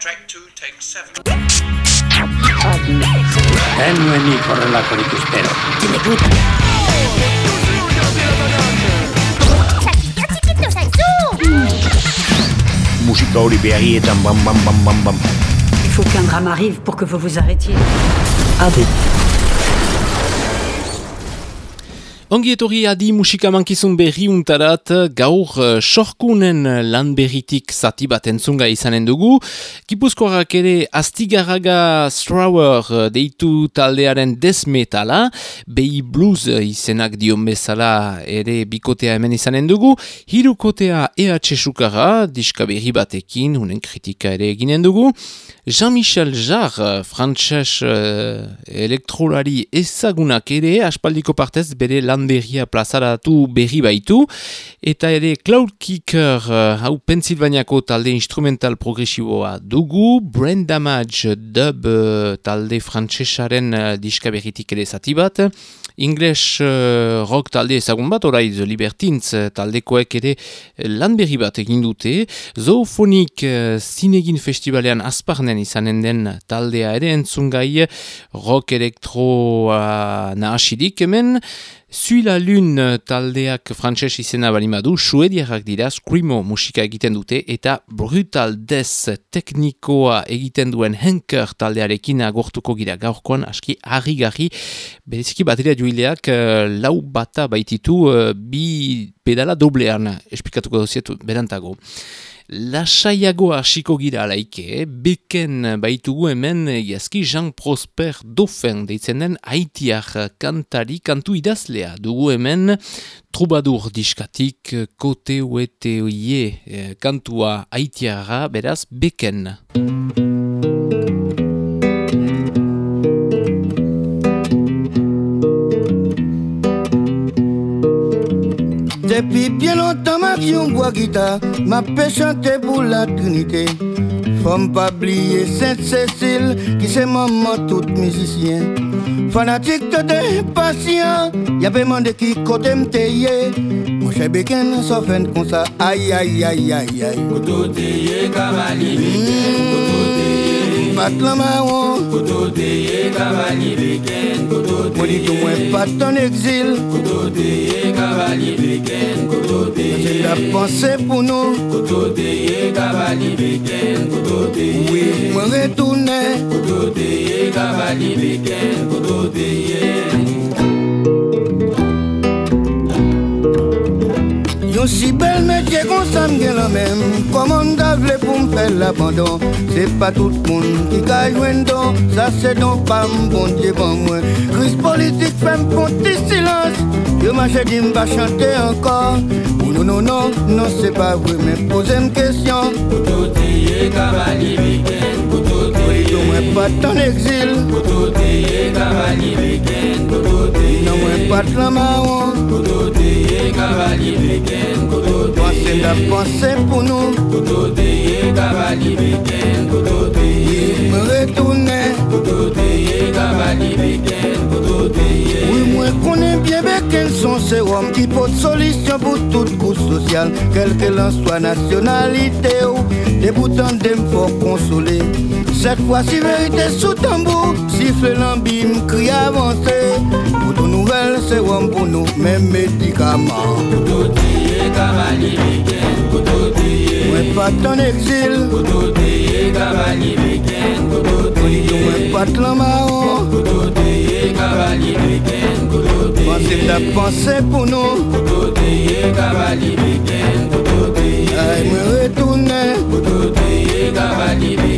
Track 2, take 7. Genuenik horrelakorik espero. Txikito zaizu! Musika hori behagietan bam bam bam bam bam. Il faut qu'un drame arrive pour que vous vous arrêtiez. Ongi etorri adi musika mankizun berri untarat, gaur uh, sorkunen lan berritik zati bat entzunga izanen dugu. Gipuzkoarak ere Astigarraga Strower uh, deitu taldearen desmetala, behi blues izenak dion bezala ere bikotea hemen izanen dugu. Hirukotea EH Sukara, diska berri batekin, unen kritika ere eginen dugu. Jean-Michel Jarre, frantses uh, elektrolari ezagunak ere, aspaldiko partez bere lan berria plazaratu berri baitu, eta ere Cloud Kicker, uh, hau Pennsylvaniako talde instrumental progresiboa dugu, Brain Damage dub uh, talde frantsesaren uh, diska berritik ere zati bat, English uh, rock talde ezagun bat, orai The Libertines uh, taldekoek ere lan berri bat egin dute, Zoofonik uh, zinegin festivalean azparnen izanen den taldea ere entzungai rock elektroa nahasidik hemen, Sui la Lune taldeak frantses izena balimadu, suediarrak dira, screamo musika egiten dute, eta brutal des teknikoa egiten duen henker taldearekin agortuko gira gaurkoan, aski harri-garri, bereziki bateria juileak lau bata baititu bi pedala doblean, esplikatuko duzietu berantago. Lasaiago hasiko gira alaike, eh? beken baitugu hemen jazki Jean Prosper Dauphin deitzen den haitiak kantari kantu idazlea. Dugu hemen trubadur diskatik kote uete oie kantua haitiara beraz beken. Depuis bien longtemps, ma vie, on boit guitare, m'a fait chanter pour la Trinité. Faut pas oublier Sainte-Cécile, qui c'est maman tout musicien. Fanatique de patient, y'a demandé qui côté m'tayer. Mon cher Beken, ça fait comme ça, aïe aïe aïe aïe aïe. Koto teye kamali pat lan ma wan exil. Koto teye kavali bleken Koto Oui Yon si bel metye kon sa mgen la men Koman da vle pou m fel abandon Se pa tout moun ki ka jwen don Sa se don pas m bon diye ban mwen Kriz politik fem pon ti silans Yo va chante ankor Ou non non non, non se pa vwe men Pose m kesyon Koutou kabali viken teye kabali viken nan mwen pat la maron Koto teye kavali peken Koto teye Pansè pansè pou nou. Koto teye kavali peken Koto teye Mè retounè Koto teye kavali peken Koto teye Oui mwen konen bien beken son serum Ki pot solisyon pou tout kous sosyal Kelke lan swa nasyonalite ou Deboutan dem fò konsole Cette fois-ci, vérité sous tambour, siffle l'ambime, crie avancé. Pour tout nouvelle, c'est one pour nous, même médicaments. Pour Mwen pat ton eksil Koutoteye kabali beken Koutoteye Mwen pat lan maron Koutoteye kabali beken Koutoteye Panse la panse pou nou Koutoteye kabali beken Koutoteye Ay mwen retourne Koutoteye kabali beken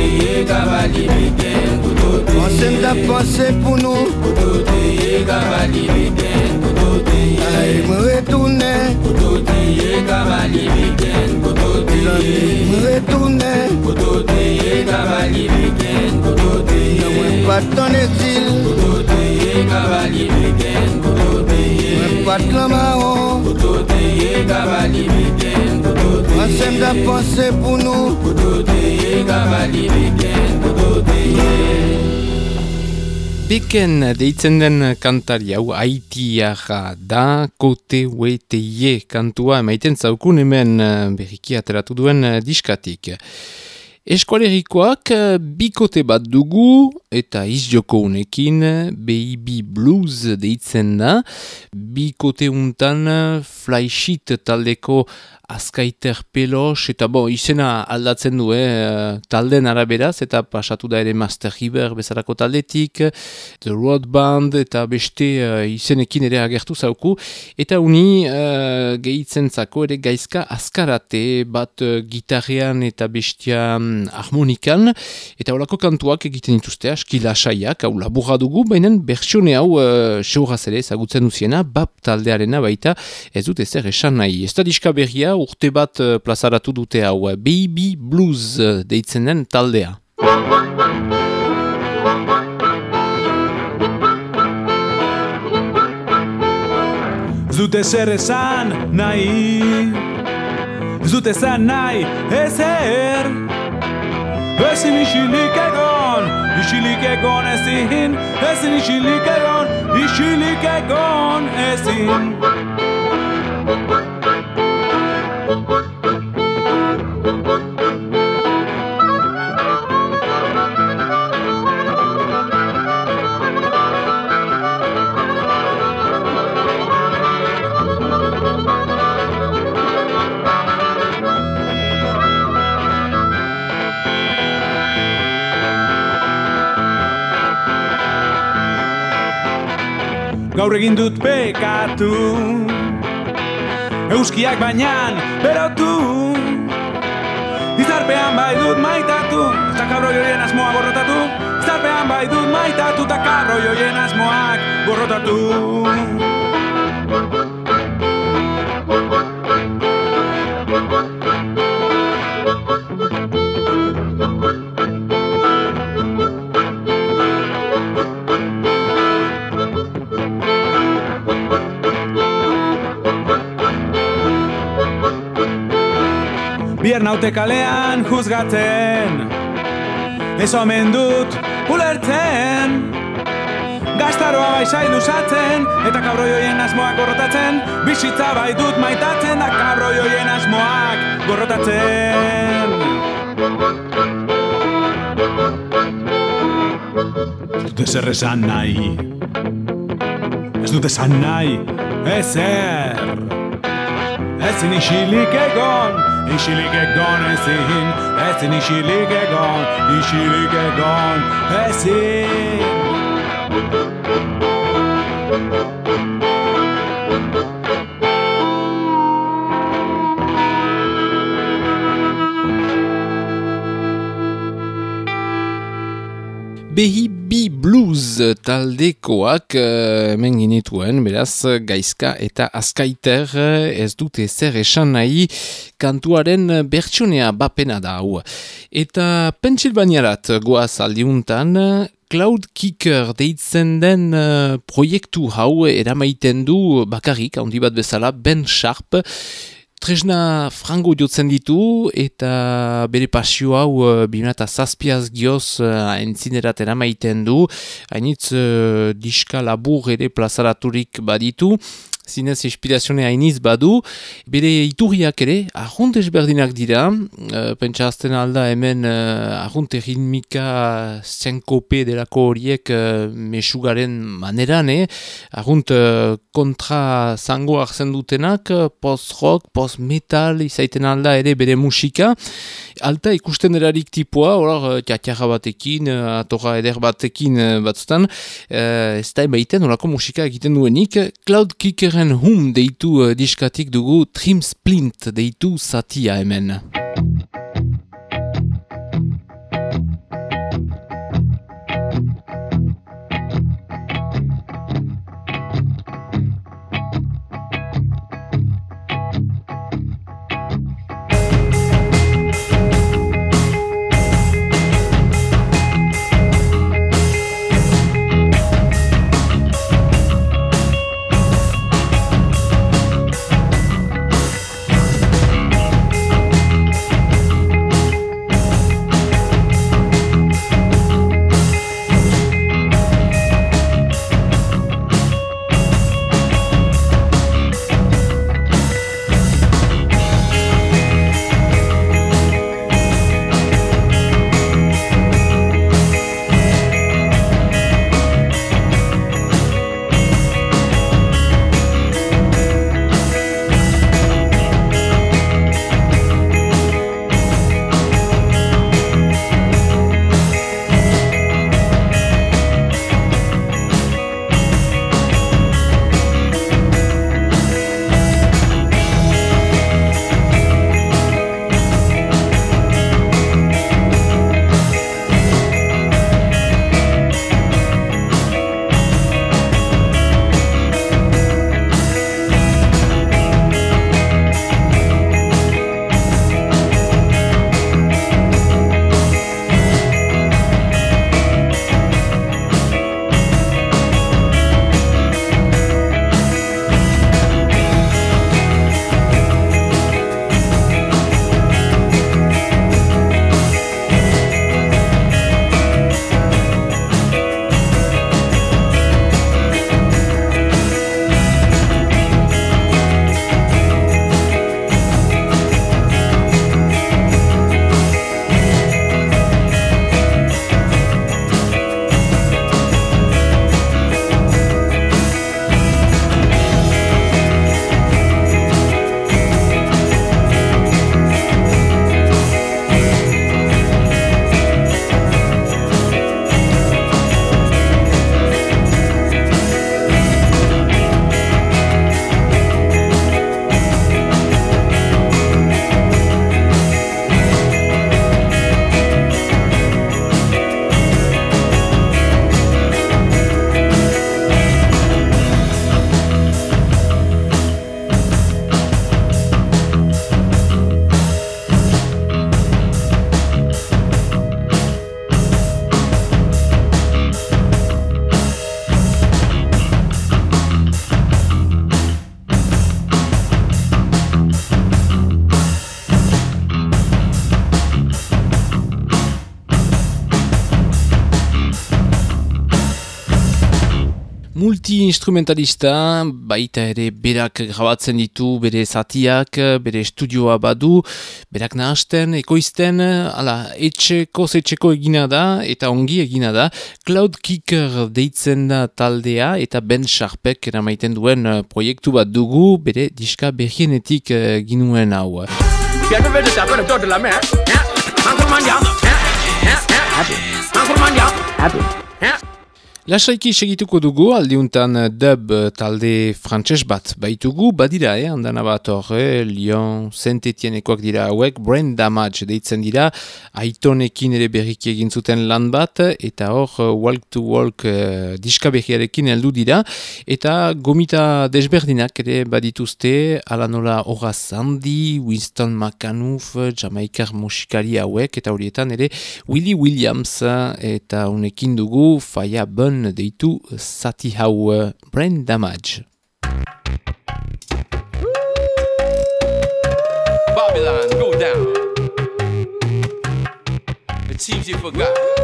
ye kabali biten Kotote ye. Mwen da pase pou nou. Kotote ye kabali biten Kotote ye. Ay e mwen retourne Kotote ye kabali biten Kotote e ye. Mwen retourne Kotote ye kabali biten Kotote ye. Mwen patan esil Kotote ye kabali biten Kotote ye. Mwen patlan maron Kotote ye kabali weekend kotote Ansem da panse pou nou, kotote kabali weekend kotote Beken deitzen den kantari hau haitiara da kote weteie kantua emaiten zaukun hemen berriki ateratu duen eh, diskatik. Eskualerikoak eh, bikote bat dugu eta izjoko unekin Baby Blues deitzen da. Bikote untan Flysheet taldeko azkaiter pelos eta bo izena aldatzen du eh, talden araberaz eta pasatu da ere Master River bezalako taldetik The Road Band eta beste uh, izenekin ere agertu zauku. Eta uni uh, gehitzen zako ere gaizka azkarate bat uh, gitarrean eta bestia um, harmonikan. Eta holako kantuak egiten dituzte aski lasaiak hau laburra dugu baina bertsione hau uh, seuraz ere ezagutzen duziena bap taldearena baita ez dut ezer esan nahi. Ez da diska berria urte bat uh, plazaratu dute hau uh, Baby Blues uh, deitzen den taldea. Ez dut ezer esan nahi Ez dut esan nahi ezer. Ezin isilik egon Isilik egon ezin Ezin isilik egon Isilik egon ezin Gaur egin dut pekatu Euskiak bainan berotu. Izarpean bai dut maitatu Eta kabroi horien asmoa gorrotatu. Izarpean bai dut maitatu Eta kabroi horien asmoak gorrotatu naute kalean juzgatzen. Ez omen dut ulertzen. Gaztaroa bai sai lusatzen Eta kabroi hoien asmoak gorrotatzen. Bizitza bai dut maitatzen Da kabroi hoien asmoak gorrotatzen. Ez dut ezer esan nahi. Ez dut esan nahi. Ezer Ezin isilik egon, isilik egon ezin Ezin isilik egon, isilik egon ezin Behibi Blues taldekoak uh, hemen ginituen, beraz gaizka eta azkaiter eh, ez dute zer esan nahi kantuaren bertsunea bapena da hau. Eta Pensilvaniarat goaz aldiuntan, Cloud Kicker deitzen den uh, proiektu hau eramaiten du bakarrik, handi bat bezala, Ben Sharp, Tresna frango jotzen ditu eta bere pasio hau uh, bimata zazpiaz gioz uh, entzinerat eramaiten du. Hainitz uh, diska labur ere plazaraturik baditu. Zinez inspirazioa hainiz badu. Bere iturriak ere, ahunt ezberdinak dira. Uh, pentsa azten alda hemen uh, ahunt ritmika zenkope delako horiek uh, mesugaren maneran, eh? Ahunt uh, kontra zango hartzen dutenak, post-rock, post-metal izaiten alda ere bere musika. Alta ikusten erarik tipua, hor, tiatiara batekin, atorra eder batekin batzutan, uh, ez da emaiten horako musika egiten duenik. Cloud Kickeren hum deitu uh, diskatik dugu Trim Splint deitu satia hemen. Multi-instrumentalista, baita ere berak grabatzen ditu, bere zatiak, bere estudioa badu, berak nahasten, ekoizten, ala, etxeko, etxeko egina da, eta ongi egina da. Cloud Kicker deitzen da taldea, eta Ben Sharpek eramaiten duen uh, proiektu bat dugu, bere diska berrienetik uh, ginuen hau. Lasaiki segituko dugu, aldiuntan dub talde frantses bat baitugu, badira, eh, handana bat hor, eh, Lyon, Saint-Etiennekoak dira hauek, Brain Damage deitzen dira, aitonekin ere berriki egin zuten lan bat, eta hor, Walk to Walk uh, diska berriarekin heldu dira, eta gomita desberdinak ere badituzte, ala nola Horaz Andy, Winston McAnuff, Jamaikar musikari hauek, eta horietan ere Willie Williams, eta unekin dugu, Faya Bun, deitu zati hau uh, brain damage. Babylon, go down. It seems you forgot.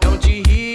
Don't you hear?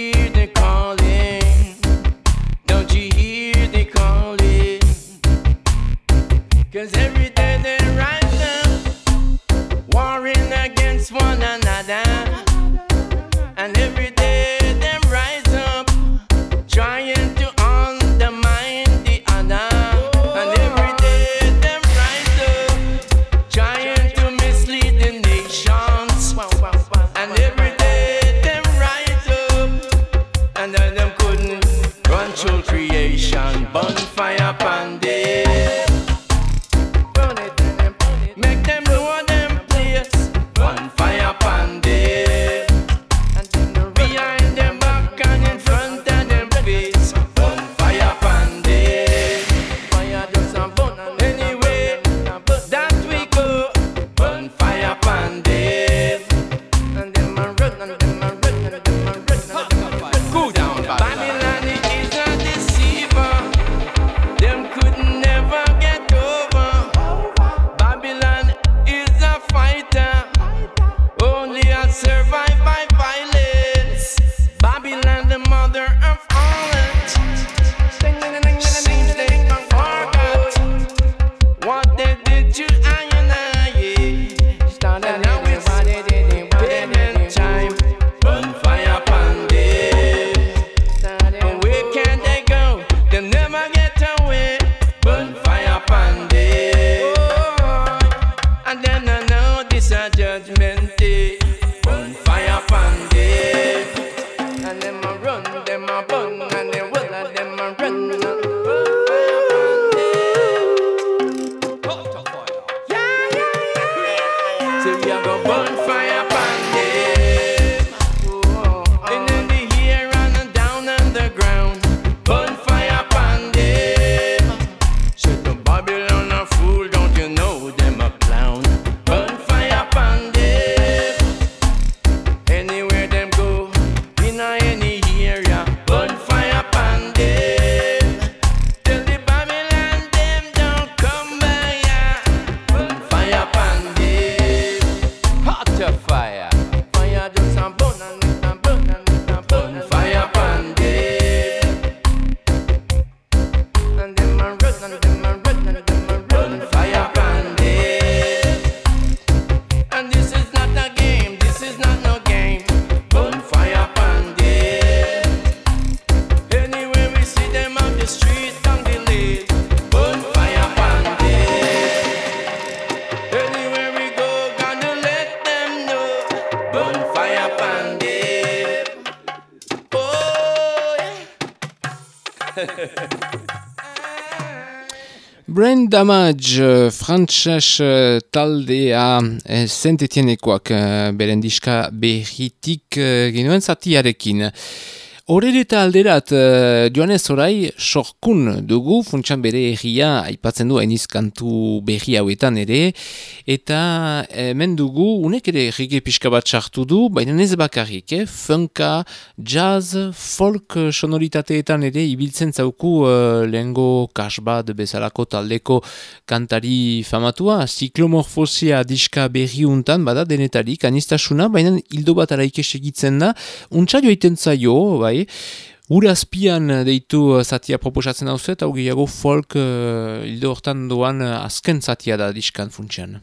Damage, uh, frantxas uh, taldea zentetienekoak uh, beren diska berritik uh, genuen zatiarekin. Horre eta alderat, uh, joanez orai, sorkun dugu, funtsan bere egia, aipatzen du hainiz kantu berri hauetan ere, eta hemen dugu, unek ere errige pixka bat sartu du, baina ez bakarrik, eh? funka, jazz, folk sonoritateetan ere, ibiltzen zauku uh, lehengo kasbat bezalako taldeko kantari famatua, ziklomorfosia diska berri untan, bada denetarik, anistasuna, baina hildo bat araike segitzen da, untsa joiten zaio, bai, Ura azpian deitu zatia proposatzen hau zuet, hau gehiago folk uh, hildo hortan doan uh, azken zatia da diskan funtsian.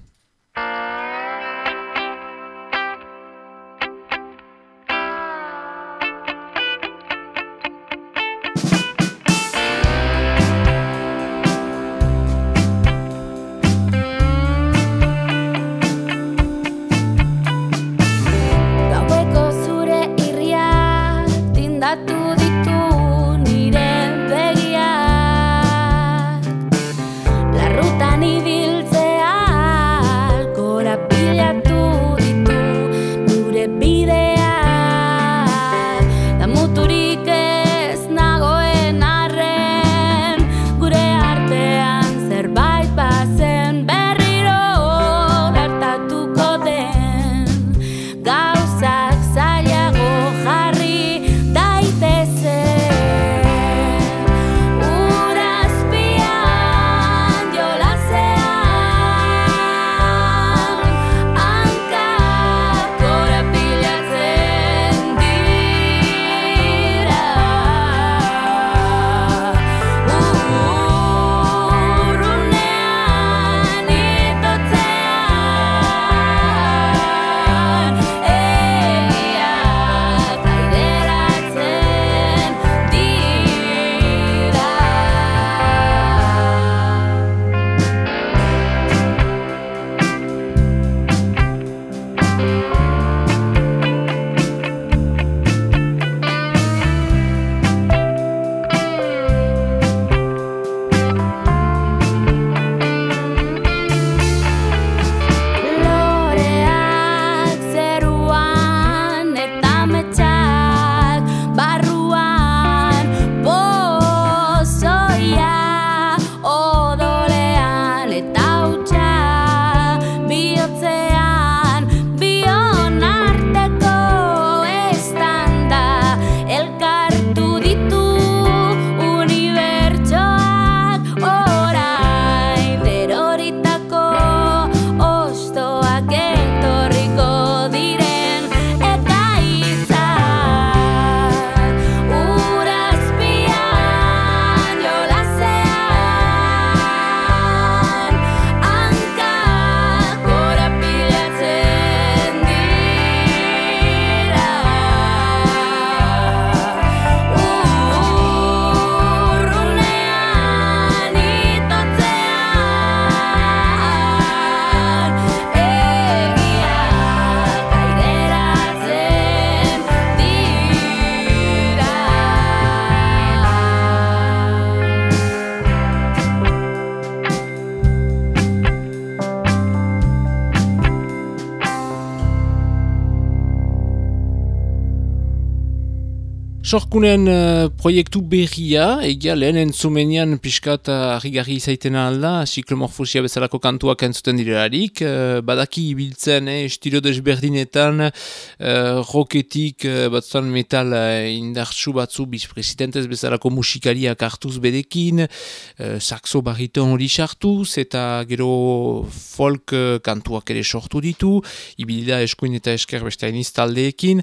Sorkunen uh, proiektu berria, egia lehen entzumenian piskat harri-garri izaitena alda, siklomorfosia bezalako kantuak entzuten direlarik, uh, badaki ibiltzen, eh, estilo desberdinetan, uh, roketik, uh, batzutan metal uh, indartsu batzu, bizpresidentez bezalako musikariak hartuz bedekin, uh, saxo barriton hori sartuz, eta gero folk uh, kantuak ere sortu ditu, ibilda eskuin eta esker beste taldeekin,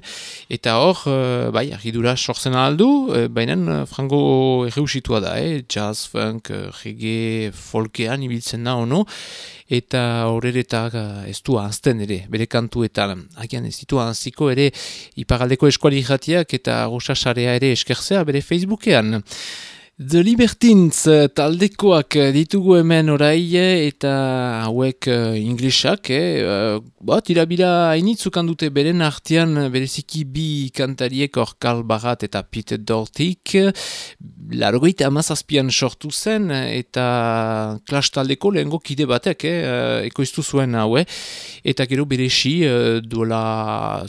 eta hor, uh, bai, argidura sortzen aldu, e, baina eh, frango erreusitua da, eh? jazz, funk, eh, reggae, folkean ibiltzen da ono, eta horretak ez du anzten ere, bere kantuetan, agian ez ditu anziko ere iparaldeko eskuali jatiak eta rosa ere eskerzea bere Facebookean. The Libertines eh, taldekoak eh, ditugu hemen orai eta hauek uh, inglesak, eh? uh, tirabila hainitzuk handute beren artean bereziki bi kantariek hor Karl Barat eta Peter Dortik larogeita amazazpian sortu zen eta klas taldeko lehenko kide batek, eh? ekoiztu zuen haue eta gero beresi uh, duela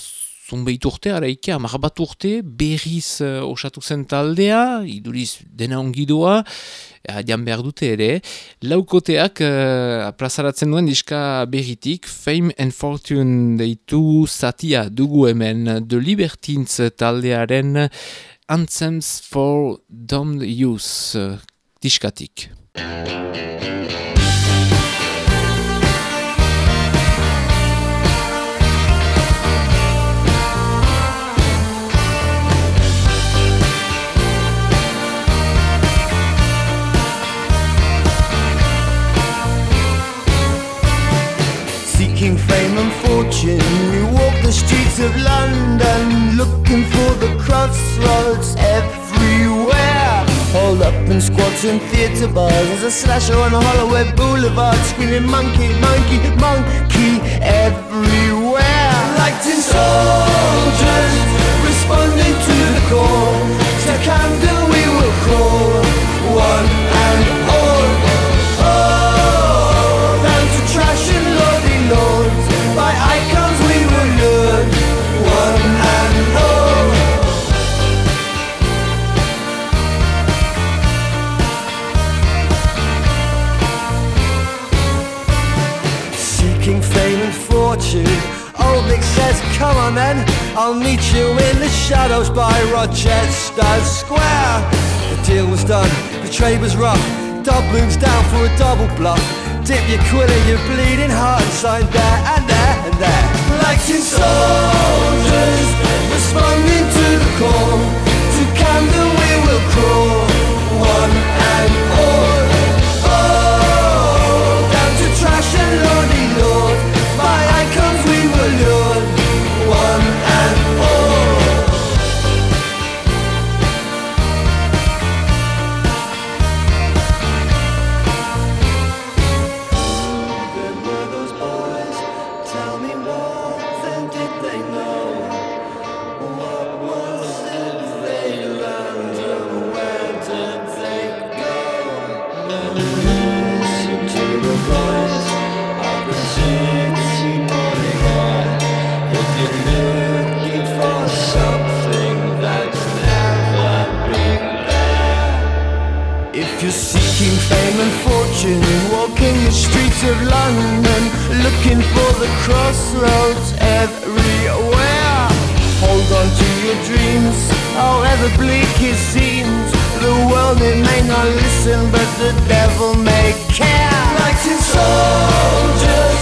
zunbeit urte, araike, amar bat urte, berriz uh, osatu zen taldea, iduriz dena ongidoa, adian behar dute ere, laukoteak uh, plazaratzen duen diska berritik, Fame and Fortune deitu satia dugu hemen, The Libertines taldearen Anthems for Dumb Youth uh, diskatik. Seeking fame and fortune, we walk the streets of London, looking for the crossroads everywhere. Hold up in squats in theatre bars, there's a slasher on Holloway Boulevard, screaming monkey, monkey, monkey everywhere. Like soldiers, responding to the call, I'll meet you in the shadows by Rochester Square. The deal was done, the trade was rough. Dublin's down for a double bluff. Dip your quill in your bleeding heart and sign there and there and there. Like tin soldiers, responding to the call. To Camden we will crawl, one and the crossroads everywhere. Hold on to your dreams, however bleak it seems. The world it may not listen, but the devil may care. Like soldiers,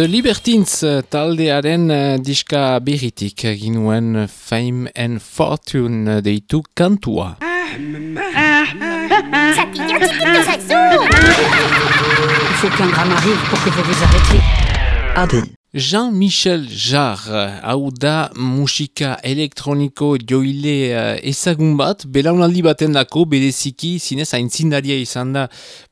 The Libertines taldearen diska berritik ginuen Fame and Fortune deitu kantua. Il faut qu'un drame arrive pour que vous vous arrêtiez. Jean-Michel Jarre, hau da musika elektroniko joile uh, ezagun bat, belaunaldi baten dako, bereziki, zinez aintzindaria izan da,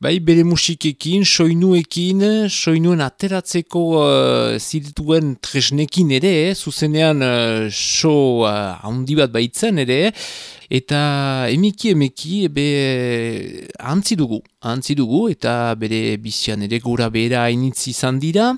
bai bere musikekin, soinuekin, soinuen ateratzeko uh, ziltuen tresnekin ere, eh, zuzenean uh, so uh, handi bat baitzen ere, eta emiki emeki ebe antzi dugu, antzi dugu eta bere bizian ere gura bera hainitzi izan dira,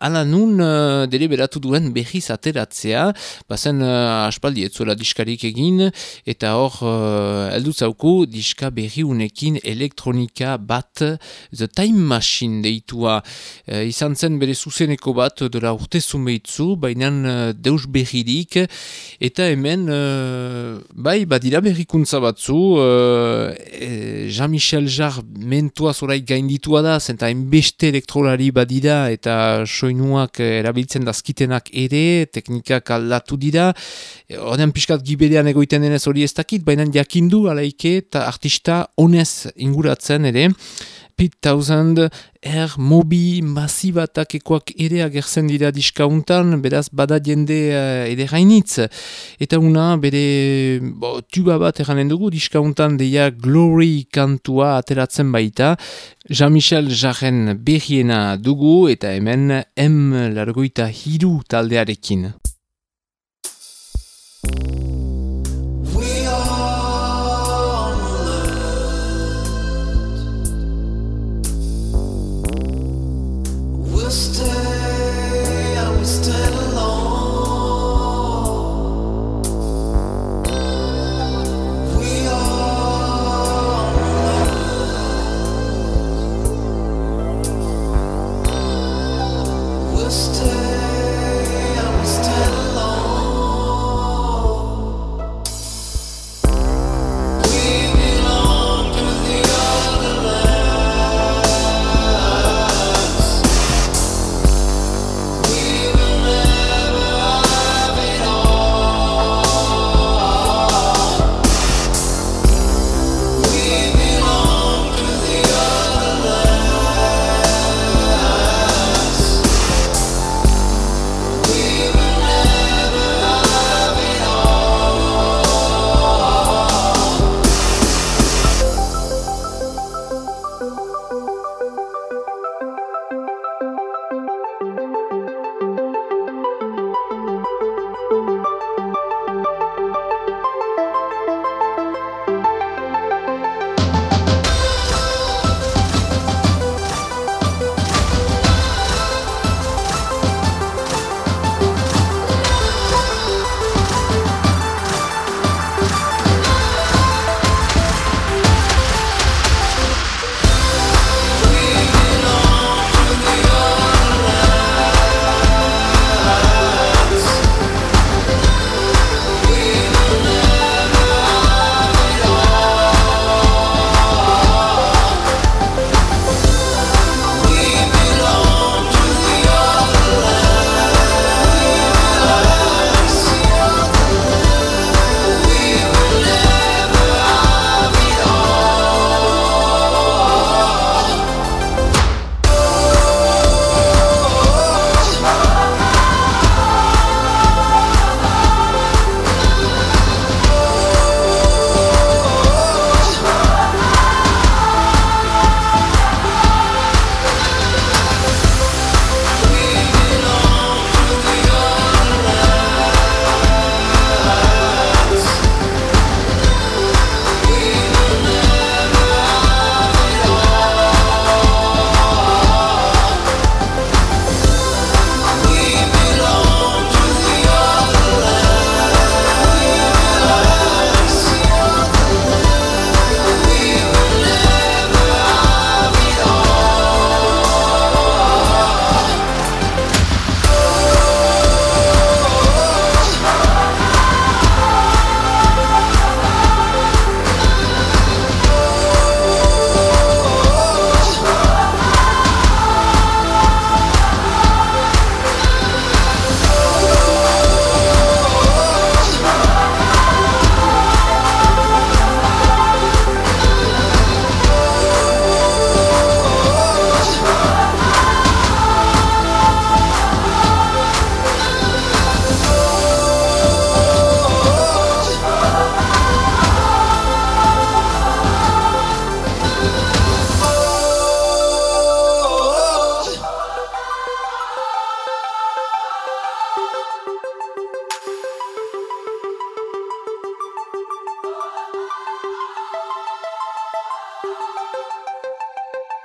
ala nun uh, dere beratu duen behiz ateratzea, bazen uh, aspaldi etzuela diskarik egin, eta hor uh, eldu zauku diska berriunekin elektronika bat The Time Machine deitua. Uh, izan zen bere zuzeneko bat dela urte zumeitzu, baina uh, deus berririk, eta hemen uh, bai badira dira berrikuntza batzu, e, Jean-Michel Jarre mentua zorai gainditua da, zenta enbeste elektrolari badira eta soinuak erabiltzen dazkitenak ere, teknikak aldatu dira, horrean pixkat gibedean egoiten denez hori ez dakit, baina jakindu alaike eta artista honez inguratzen ere, Pete Townsend er mobi masibatak ekoak ere agertzen dira diskauntan, beraz bada jende uh, ere gainitz. Eta una, bere bo, tuba bat eranen dugu diskauntan deia Glory kantua ateratzen baita. Jean-Michel Jarren berriena dugu eta hemen M largoita hiru taldearekin.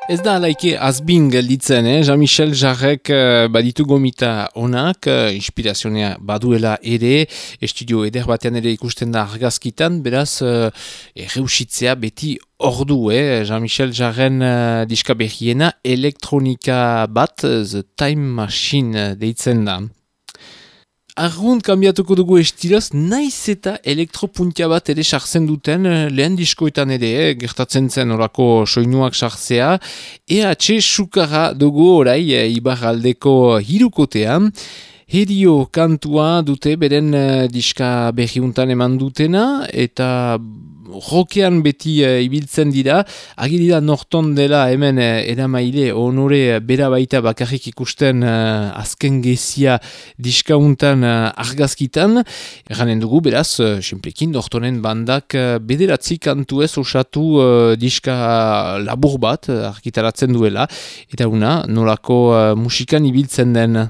Ez da laike azbin gelditzen, eh? Jean-Michel Jarrek uh, baditu gomita onak, uh, inspirazionea baduela ere, estudio eder batean ere ikusten da argazkitan, beraz, uh, erreusitzea beti ordu, eh? Jean-Michel Jarren diska behiena, elektronika bat, The Time Machine deitzen da. Argunt kambiatuko dugu estiloz, naiz eta elektropuntia bat ere sartzen duten eh, lehen diskoetan ere, eh, gertatzen zen orako soinuak sartzea, EH sukara dugu orai eh, ibarraldeko hirukotean, Herio kantua dute beren uh, diska berriuntan eman dutena eta rokean beti uh, ibiltzen dira, agirida norton dela hemen uh, eramaile onore bera baita bakarrik ikusten uh, azken gezia diskauntan uh, argazkitan, eranen dugu beraz, uh, simplekin nortonen bandak uh, bederatzi kantu ez osatu uh, diska labur bat argitaratzen duela, eta una nolako uh, musikan ibiltzen den.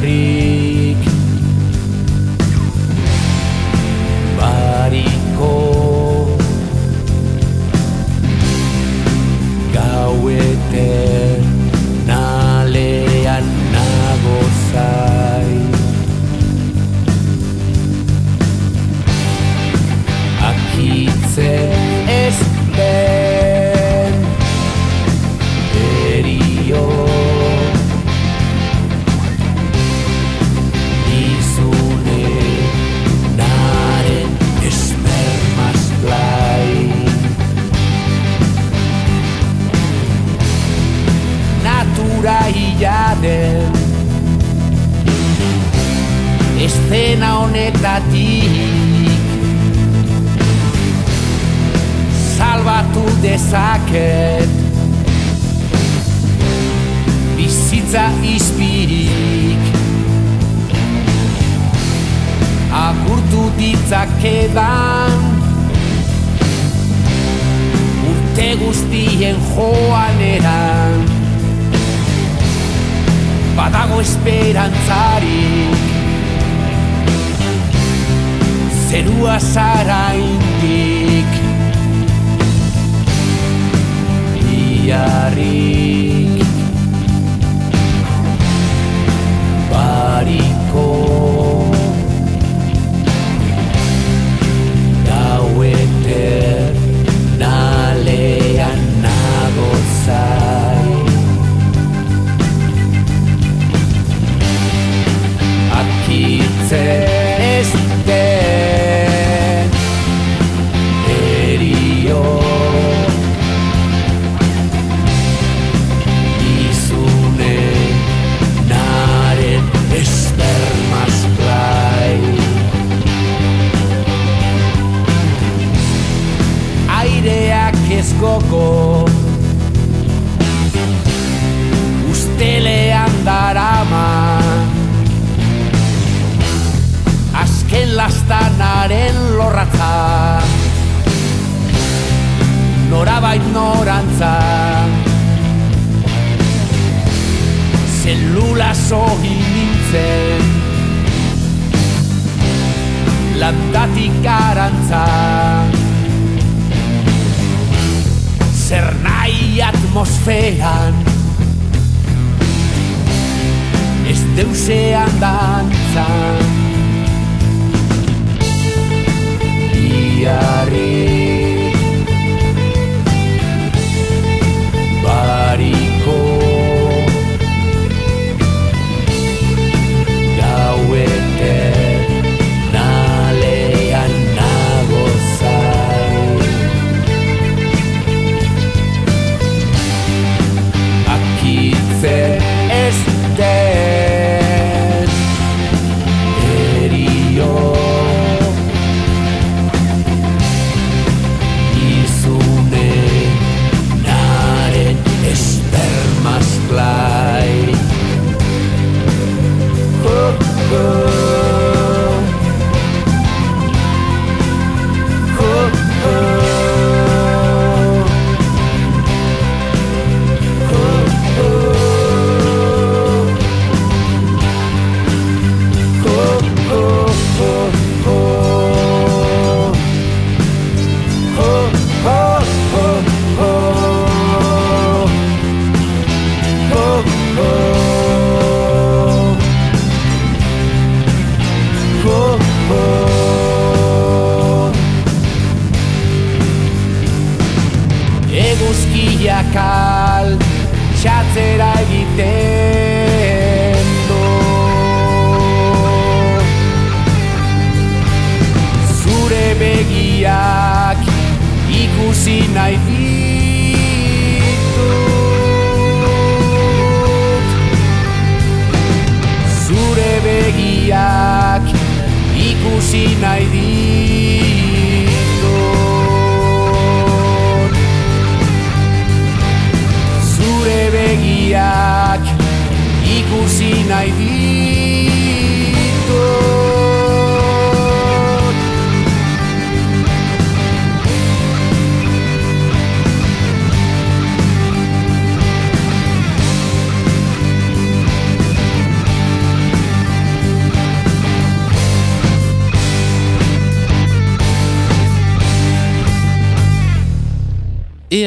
dari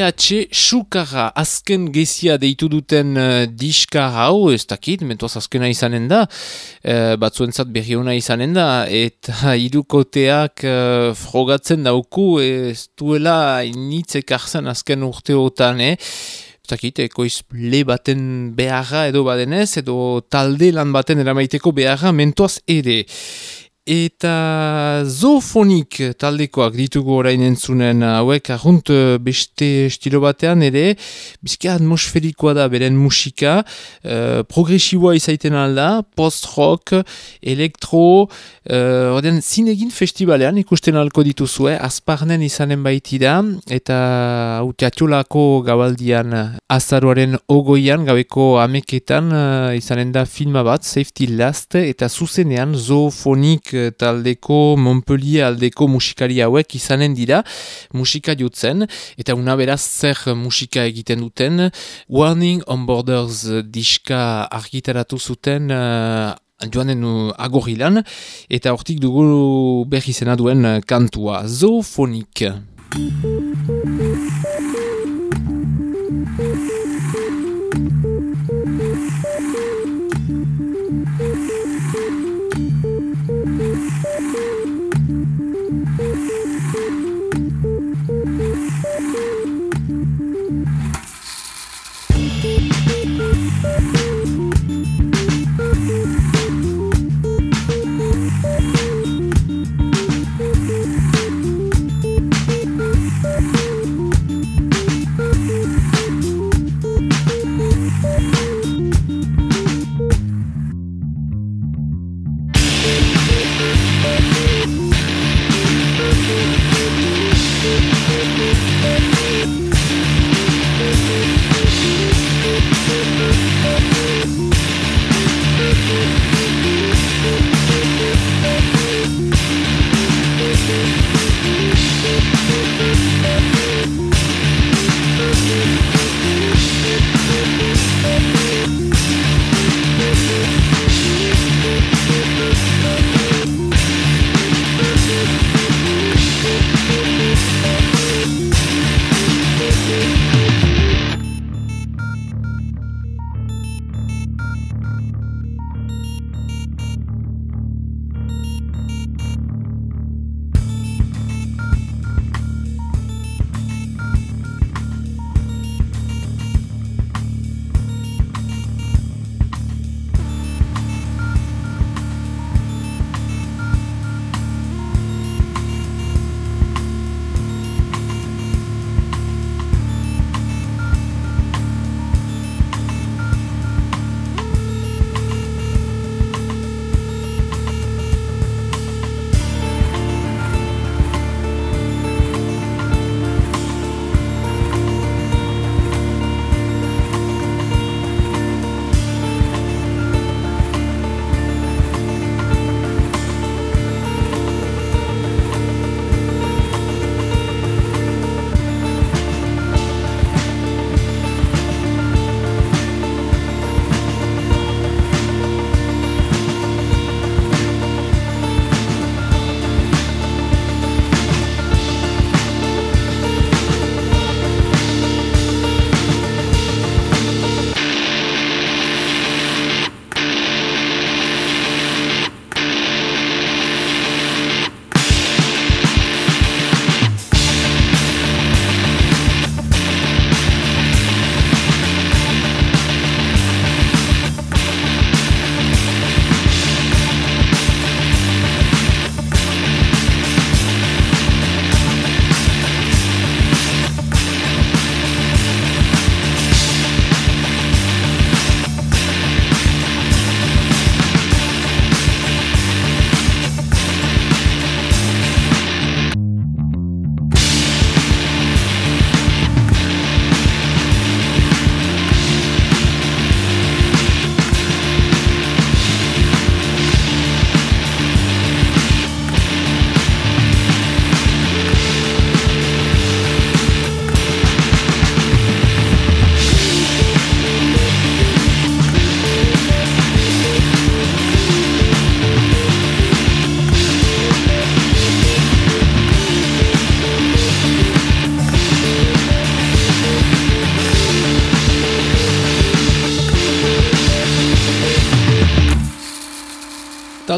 EH Sukara azken gezia deitu duten uh, diska hau, ez dakit, mentuaz azkena izanen da, uh, batzuentzat berri hona izanen da, eta irukoteak uh, frogatzen dauku, ez duela initzek arzen azken urteotan, eh? Ez dakit, ekoiz le baten beharra edo badenez, edo talde lan baten eramaiteko beharra mentuaz ere. Eta zoofonik taldekoak ditugu orain entzunen hauek ahunt beste estilo batean ere bizka atmosferikoa da beren musika uh, progresiboa izaiten alda post-rock, elektro uh, orden zinegin festivalean ikusten alko dituzue azparnen izanen baitida eta hau teatiolako gabaldian azaroaren ogoian gabeko ameketan uh, izanen da filma bat Safety Last eta zuzenean zoofonik taldeko Montpellier aldeko musikari hauek izanen dira musika jutzen eta una beraz zer musika egiten duten? Warning on Borders diska argitaratu zuten uh, joanen agorilan. Eta hortik dugu berri zena duen kantua Zoofonik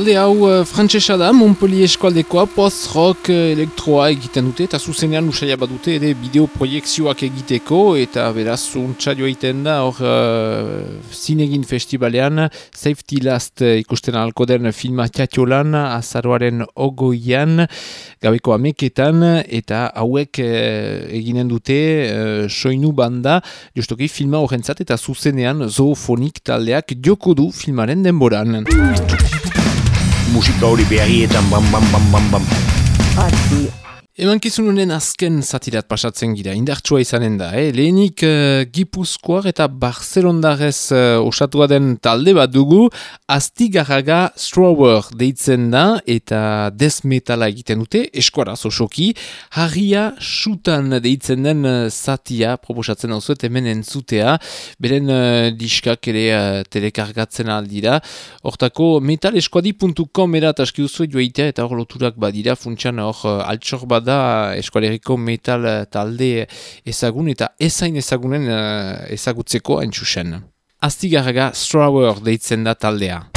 Talde hau uh, frantsesa da, Montpellier eskualdekoa, post-rock uh, elektroa egiten dute, eta zuzenean usaila badute ere bideoproiekzioak egiteko, eta beraz untsa egiten da, hor uh, zinegin festivalean, Safety Last ikusten alko den filma txatxolan, azaroaren ogoian, gabeko ameketan, eta hauek uh, eginen dute uh, soinu banda, justoki filma horrentzat, eta zuzenean zoofonik taldeak joko du filmaren denboran musika hori behagietan bam bam bam bam bam. Eman kizununen azken zatirat pasatzen gira, indartsua izanen da, eh? lehenik uh, Gipuzkoar eta Barcelondarez uh, osatua den talde bat dugu, Astigarraga Strower deitzen da eta desmetala egiten dute, eskuara zosoki, harria sutan deitzen den uh, zatia, proposatzen hau zuet, hemen entzutea, beren uh, diskak ere uh, telekargatzen aldira, hortako metaleskuadi.com erat aski duzu joaitea eta hor loturak badira, funtsan hor uh, altxor bat da eskualeriko metal talde ezagun eta ezain ezagunen uh, ezagutzeko hain Aztigarraga Strower deitzen da taldea.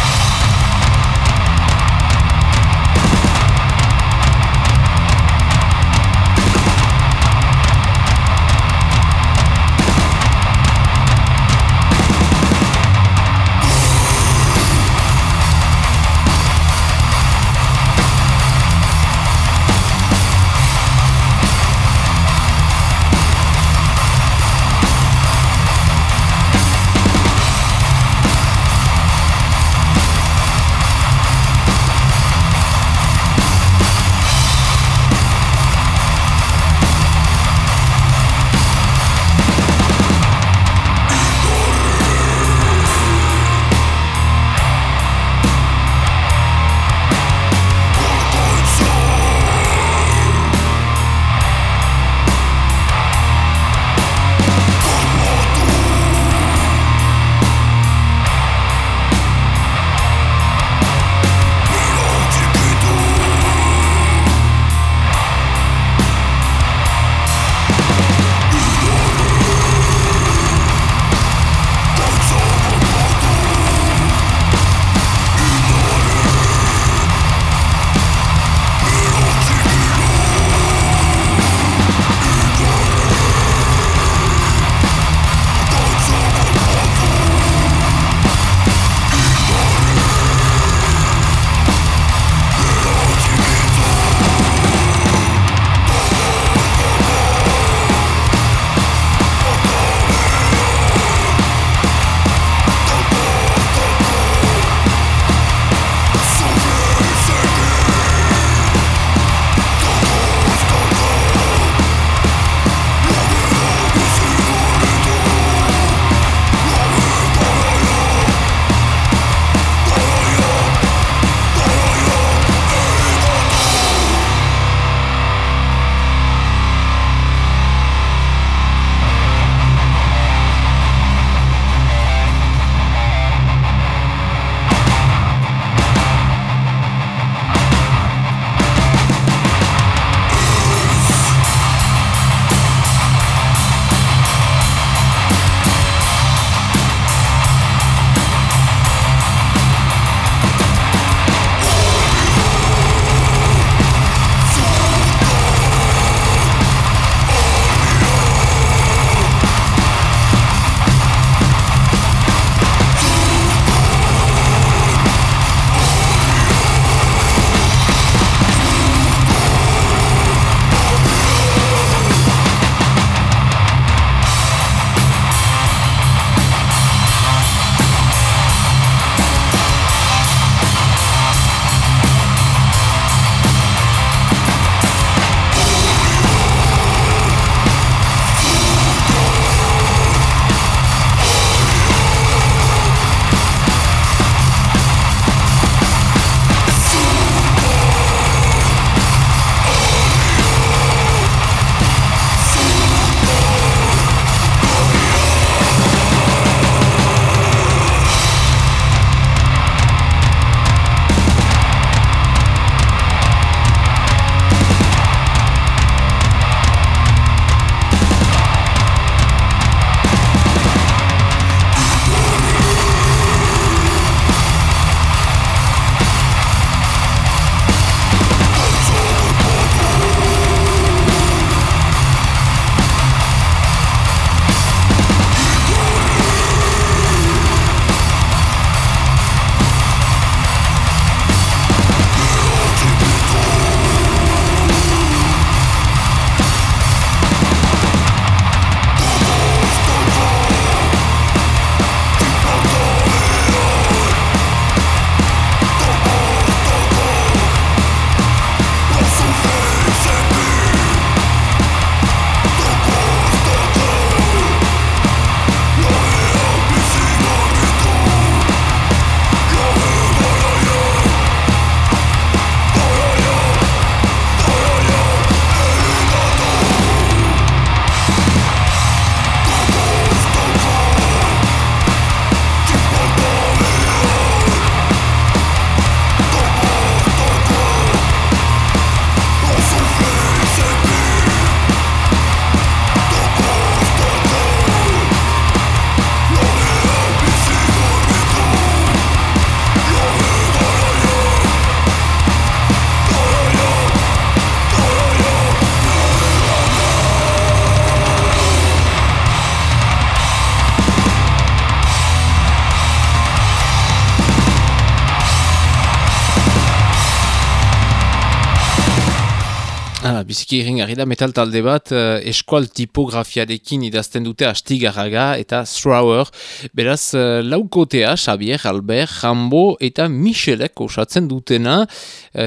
Ah, biziki irringarri da metal talde bat uh, eskual tipografiarekin idazten dute astigarraga eta Strauer. Beraz, uh, laukotea, Xavier, Albert, Jambo eta Michelek osatzen dutena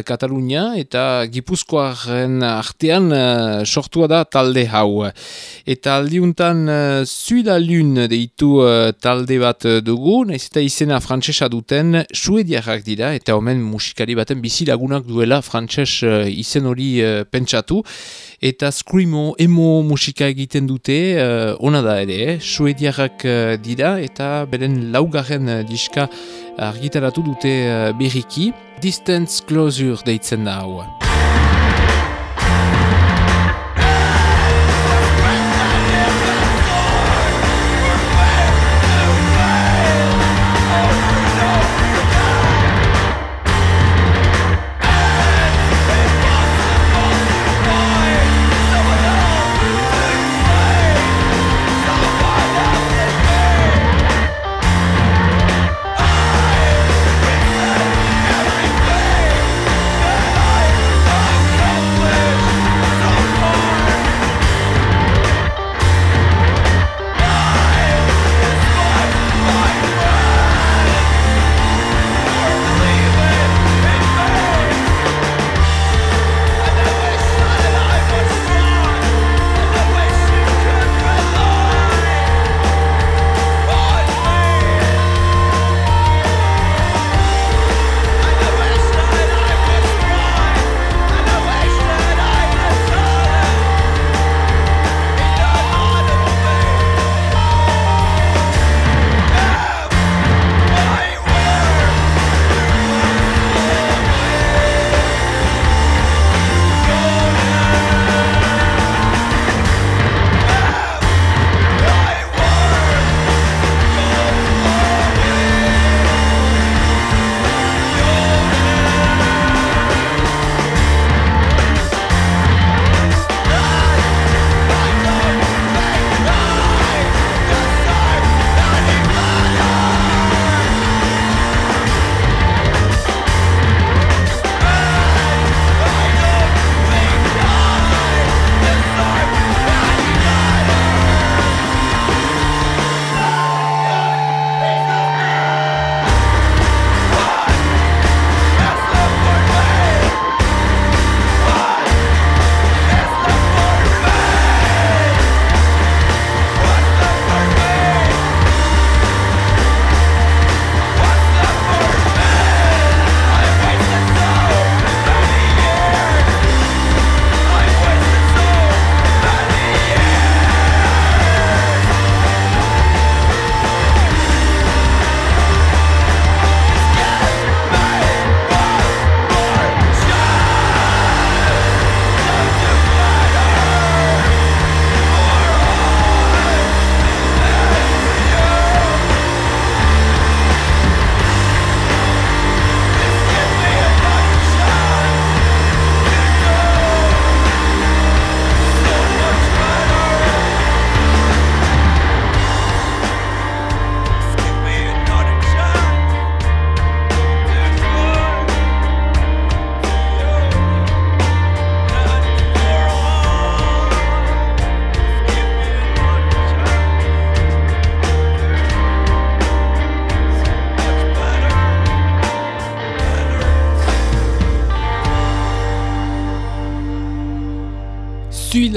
Katalunia eta Gipuzkoaren artean uh, sortua da talde hau. Eta aldiuntan uh, Suida Lun deitu uh, talde bat dugu, nahiz eta izena frantsesa duten suediarrak dira eta omen musikari baten bizi lagunak duela frantses uh, izen hori uh, pentsatu eta screamo emo musika egiten dute uh, ona da ere, eh? suediarrak uh, dira eta beren laugarren uh, diska argitaratu dute uh, berriki Distance Closure deitzen da hau.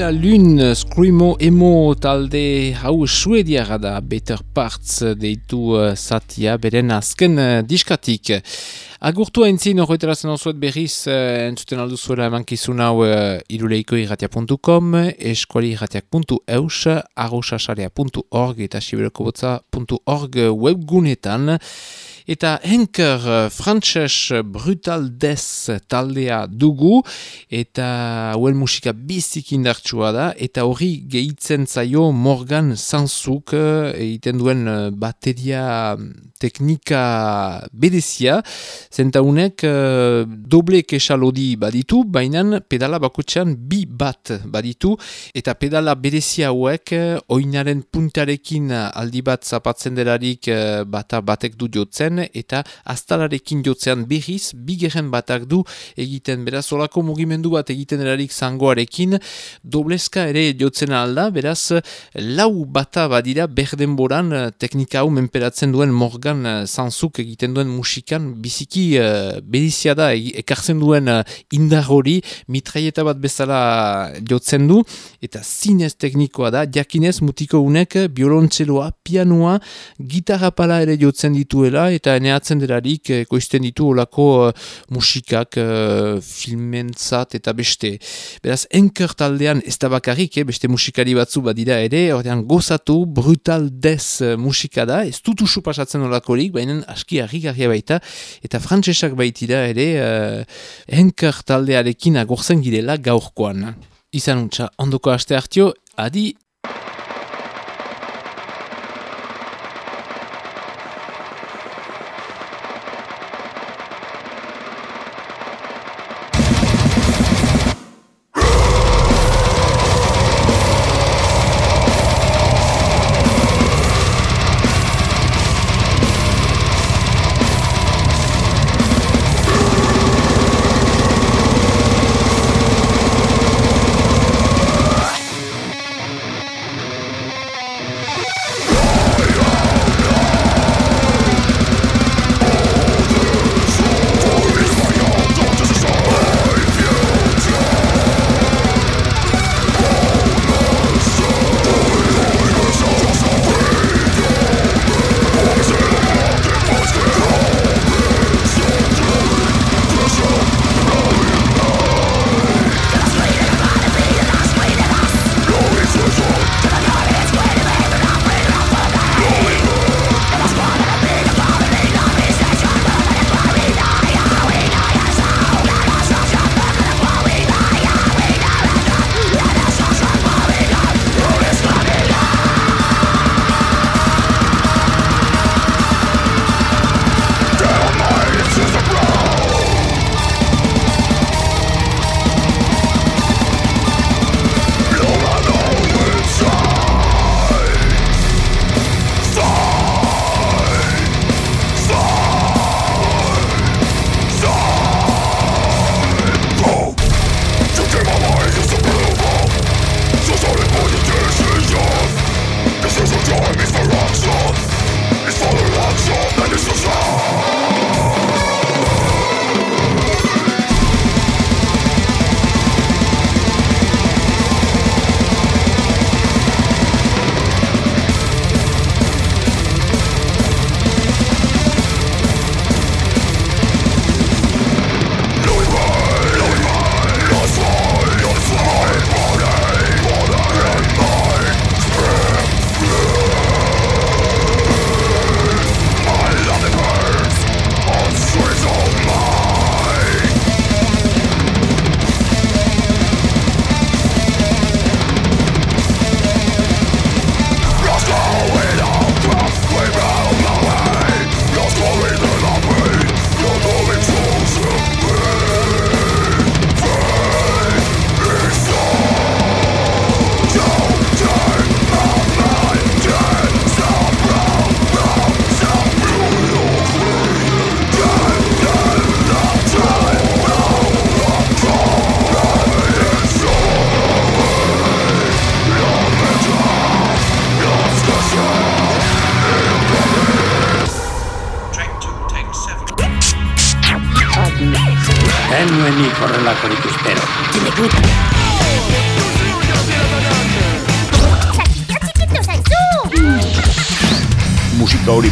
La lune screamo emo talde hau suediara da Better Parts deitu uh, satia beren azken uh, diskatik. Agurtu haintzin horretarazen osuet berriz uh, entzuten aldu zuela emankizun hau uh, iruleiko irratia.com eskuali irratiak.eus arrosasarea.org eta siberokobotza.org webgunetan eta henker uh, frantses brutal des taldea dugu eta huen musika bizik indartsua da eta hori gehitzen zaio Morgan Sanzuk uh, egiten duen uh, bateria teknika bedezia zenta unek doble kesalodi baditu baina pedala bakotxean bi bat baditu eta pedala bedezia hauek oinaren puntarekin aldi bat zapatzen delarik bata batek du jotzen eta astalarekin jotzean berriz, bigeren batak du egiten, beraz, olako mugimendu bat egiten erarik zangoarekin, dobleska ere jotzen alda, beraz, lau bata badira berdenboran teknika hau menperatzen duen Morgan Sanzuk egiten duen musikan, biziki uh, berizia da, ekartzen duen uh, indar hori, mitraieta bat bezala jotzen du, eta zinez teknikoa da, jakinez mutiko unek, biolontzeloa, pianoa, gitarra pala ere jotzen dituela, eta eneatzen delarik, ekoizten ditu olako uh, musikak, uh, filmentzat eta beste. Beraz, enker taldean ez da bakarrik, eh, beste musikari batzu badira ere, ordean gozatu, brutal dez musika da, ez dutu supasatzen olakorik, baina aski harri baita, eta frantsesak baitira ere, uh, enker taldearekin agorzen girela gaurkoan. Izan untxa, ondoko aste hartio, adi